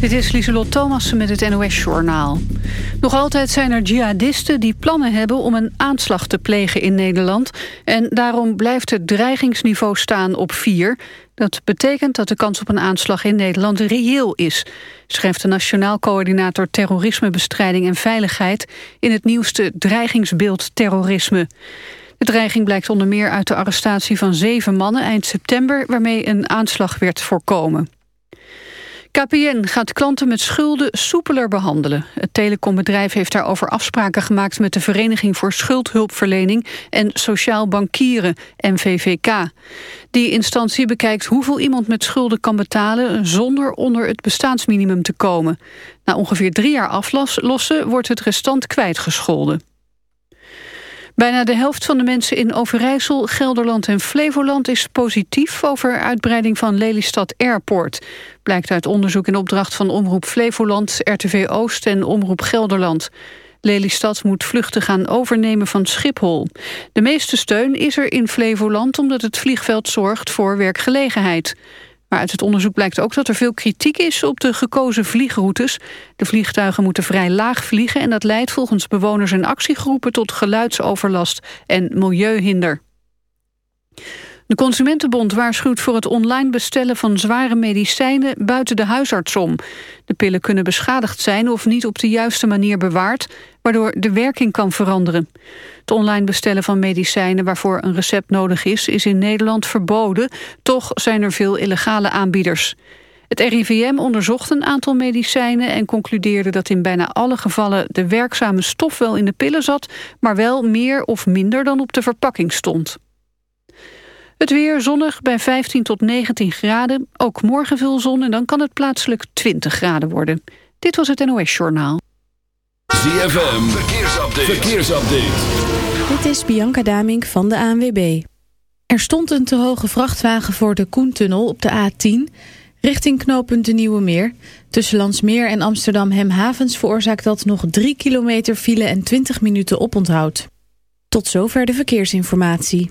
Dit is Lieselot Thomassen met het NOS-journaal. Nog altijd zijn er jihadisten die plannen hebben om een aanslag te plegen in Nederland. En daarom blijft het dreigingsniveau staan op 4. Dat betekent dat de kans op een aanslag in Nederland reëel is... schrijft de Nationaal Coördinator Terrorismebestrijding en Veiligheid... in het nieuwste dreigingsbeeld terrorisme. De dreiging blijkt onder meer uit de arrestatie van zeven mannen eind september... waarmee een aanslag werd voorkomen. KPN gaat klanten met schulden soepeler behandelen. Het telecombedrijf heeft daarover afspraken gemaakt... met de Vereniging voor Schuldhulpverlening en Sociaal Bankieren, MVVK. Die instantie bekijkt hoeveel iemand met schulden kan betalen... zonder onder het bestaansminimum te komen. Na ongeveer drie jaar aflossen wordt het restant kwijtgescholden. Bijna de helft van de mensen in Overijssel, Gelderland en Flevoland is positief over uitbreiding van Lelystad Airport. Blijkt uit onderzoek in opdracht van Omroep Flevoland, RTV Oost en Omroep Gelderland. Lelystad moet vluchten gaan overnemen van Schiphol. De meeste steun is er in Flevoland omdat het vliegveld zorgt voor werkgelegenheid. Maar uit het onderzoek blijkt ook dat er veel kritiek is op de gekozen vliegroutes. De vliegtuigen moeten vrij laag vliegen en dat leidt volgens bewoners en actiegroepen tot geluidsoverlast en milieuhinder. De Consumentenbond waarschuwt voor het online bestellen van zware medicijnen buiten de huisartsom. De pillen kunnen beschadigd zijn of niet op de juiste manier bewaard, waardoor de werking kan veranderen. Het online bestellen van medicijnen waarvoor een recept nodig is, is in Nederland verboden. Toch zijn er veel illegale aanbieders. Het RIVM onderzocht een aantal medicijnen en concludeerde dat in bijna alle gevallen de werkzame stof wel in de pillen zat, maar wel meer of minder dan op de verpakking stond. Het weer zonnig bij 15 tot 19 graden. Ook morgen veel zon en dan kan het plaatselijk 20 graden worden. Dit was het NOS Journaal. ZFM, verkeersupdate. verkeersupdate. Dit is Bianca Damink van de ANWB. Er stond een te hoge vrachtwagen voor de Koentunnel op de A10... richting knooppunt de Nieuwe Meer. Tussen Landsmeer en Amsterdam Hemhavens veroorzaakt dat nog 3 kilometer file en 20 minuten oponthoud. Tot zover de verkeersinformatie.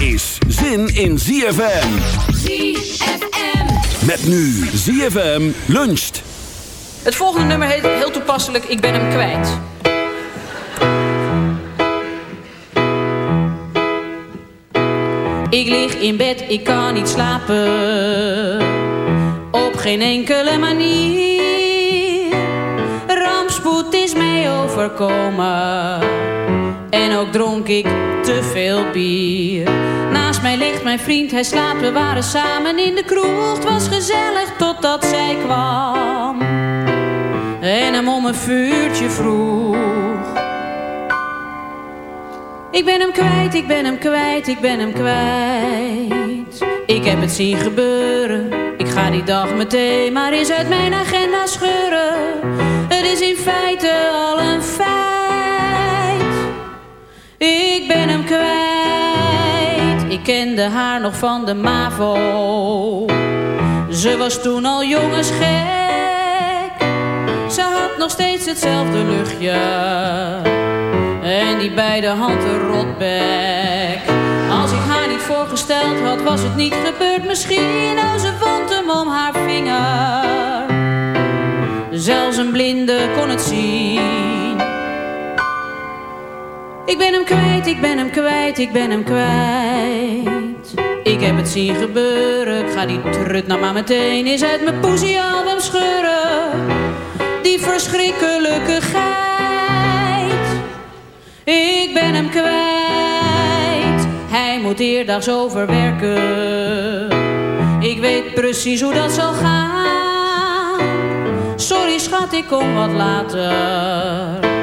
is zin in ZFM. ZFM. Met nu ZFM luncht. Het volgende nummer heet heel toepasselijk Ik ben hem kwijt. Ik lig in bed, ik kan niet slapen. Op geen enkele manier. Rampspoed is mij overkomen. En ook dronk ik te veel bier. Naast mij ligt mijn vriend, hij slaapt. We waren samen in de kroeg. Het was gezellig totdat zij kwam. En hem om een vuurtje vroeg. Ik ben hem kwijt, ik ben hem kwijt, ik ben hem kwijt. Ik heb het zien gebeuren, ik ga die dag meteen maar eens uit mijn agenda scheuren. Kende haar nog van de MAVO. Ze was toen al jongensgek, ze had nog steeds hetzelfde luchtje. En die beide handen rotbek. Als ik haar niet voorgesteld had, was het niet gebeurd misschien. Nou, ze wond hem om haar vinger. Zelfs een blinde kon het zien. Ik ben hem kwijt, ik ben hem kwijt, ik ben hem kwijt. Ik heb het zien gebeuren, ik ga die trut nou maar meteen eens uit mijn poesiealbum scheuren. Die verschrikkelijke geit. Ik ben hem kwijt, hij moet eerdags overwerken. Ik weet precies hoe dat zal gaan. Sorry schat, ik kom wat later.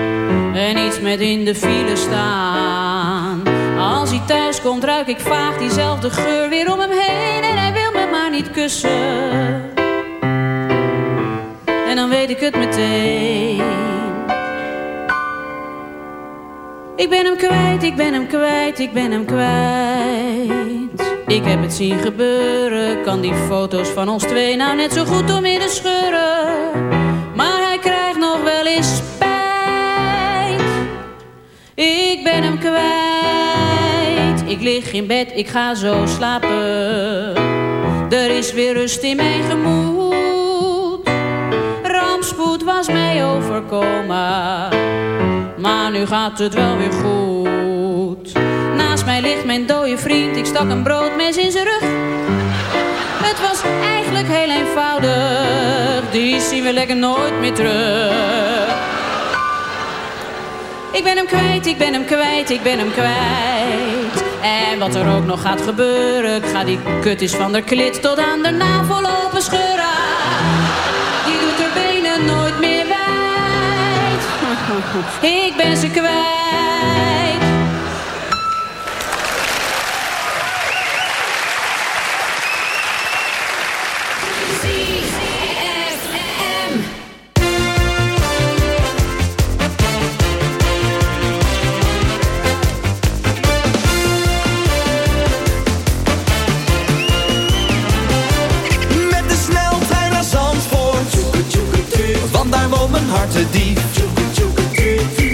En iets met in de file staan. Als hij thuis komt, ruik ik vaag diezelfde geur weer om hem heen. En hij wil me maar niet kussen. En dan weet ik het meteen. Ik ben hem kwijt, ik ben hem kwijt, ik ben hem kwijt. Ik heb het zien gebeuren, kan die foto's van ons twee nou net zo goed doormidden scheuren. Maar hij krijgt nog wel eens. Ik ben hem kwijt, ik lig in bed, ik ga zo slapen. Er is weer rust in mijn gemoed. Rampspoed was mij overkomen. Maar nu gaat het wel weer goed. Naast mij ligt mijn dode vriend, ik stak een broodmes in zijn rug. Het was eigenlijk heel eenvoudig, die zien we lekker nooit meer terug. Ik ben hem kwijt, ik ben hem kwijt, ik ben hem kwijt. En wat er ook nog gaat gebeuren, ik ga die kutjes van de klit tot aan de navel open scheuren. Die doet haar benen nooit meer wijd. Ik ben ze kwijt.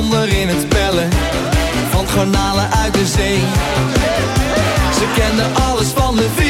wonder in het pellen Van garnalen uit de zee. Ze kende alles van de vissen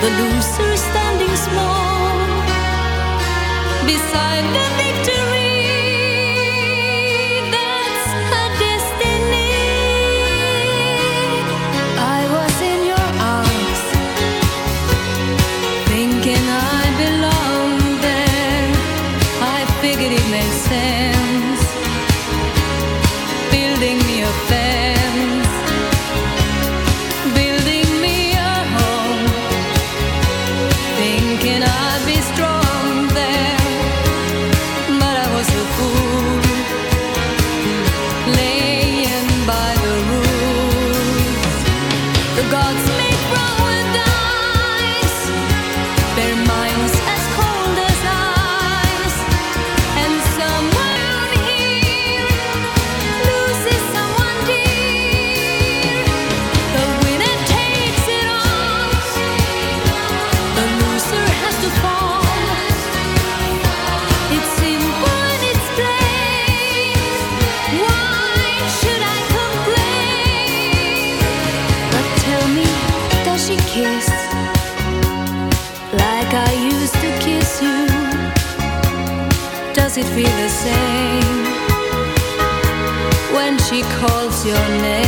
the loser standing small beside the victory. your name.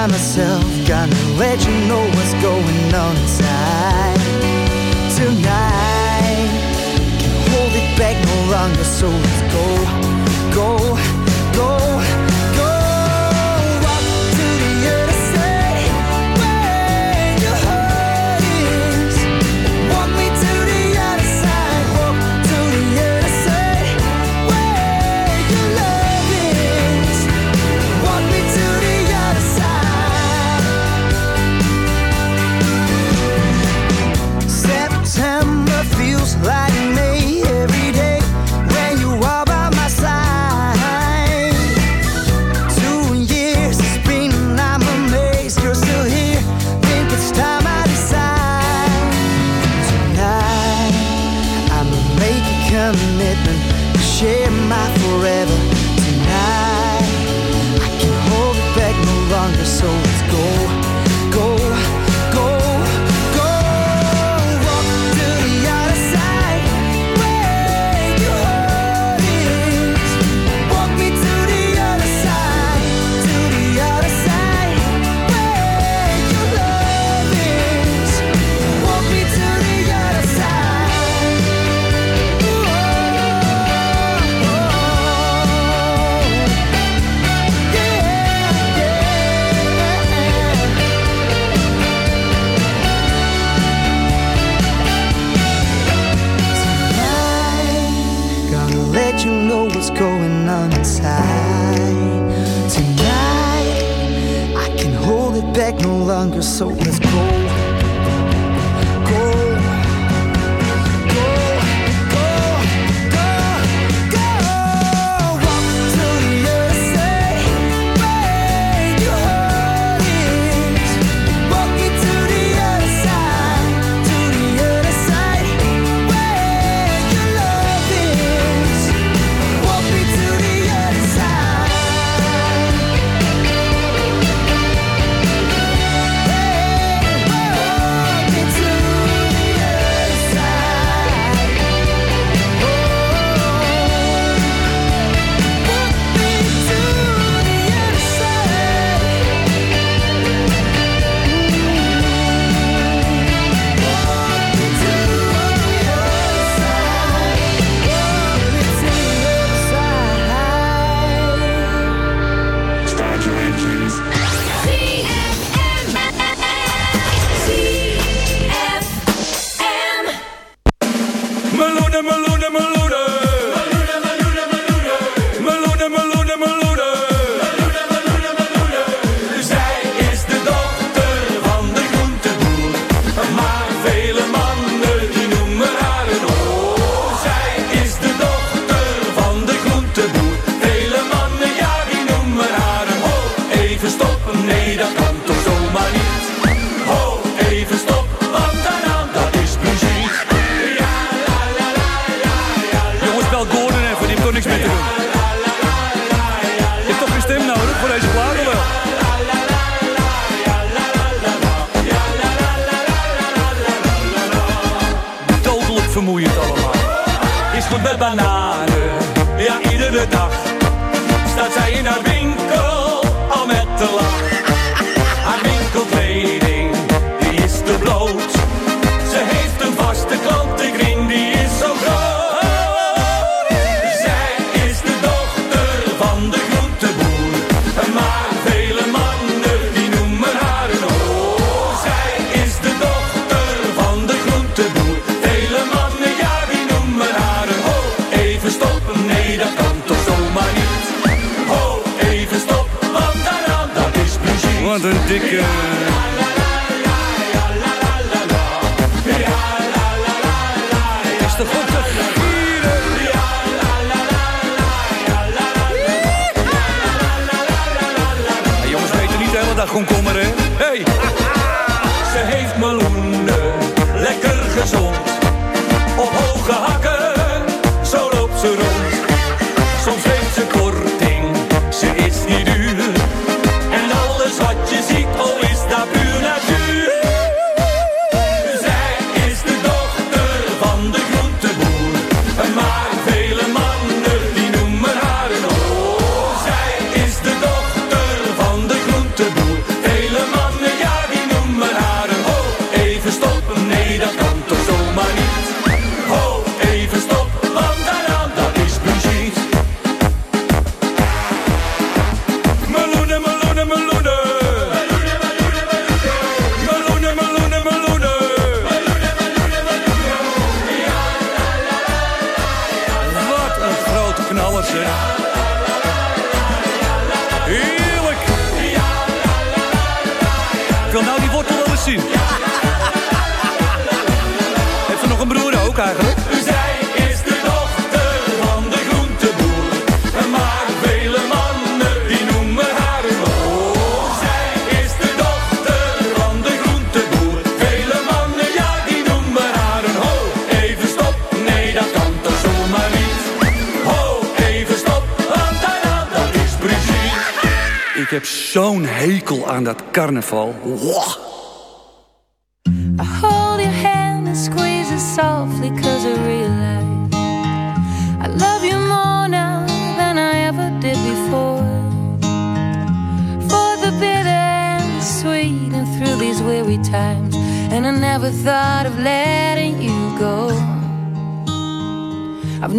by myself. Gotta let you know what's going on inside tonight. Can't hold it back no longer, so let's go, go. So dikke. Euh, Zij is de dochter van de groenteboer. Maar vele mannen die noemen haar een oh, Zij is de dochter van de groenteboer. Vele mannen, ja, die noemen haar een ho. Even stop, nee, dat kan toch zomaar niet. Ho, even stop, want daarna dat is precies. Ik heb zo'n hekel aan dat carnaval.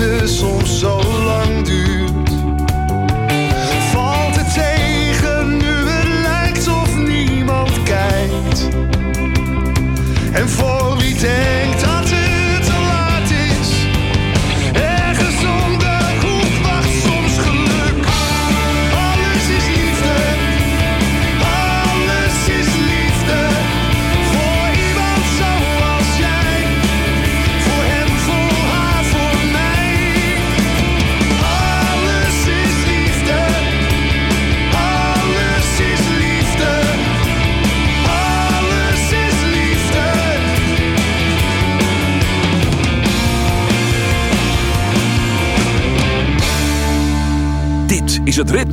te sont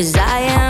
Cause I am